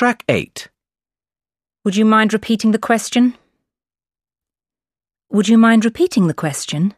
Track 8. Would you mind repeating the question? Would you mind repeating the question?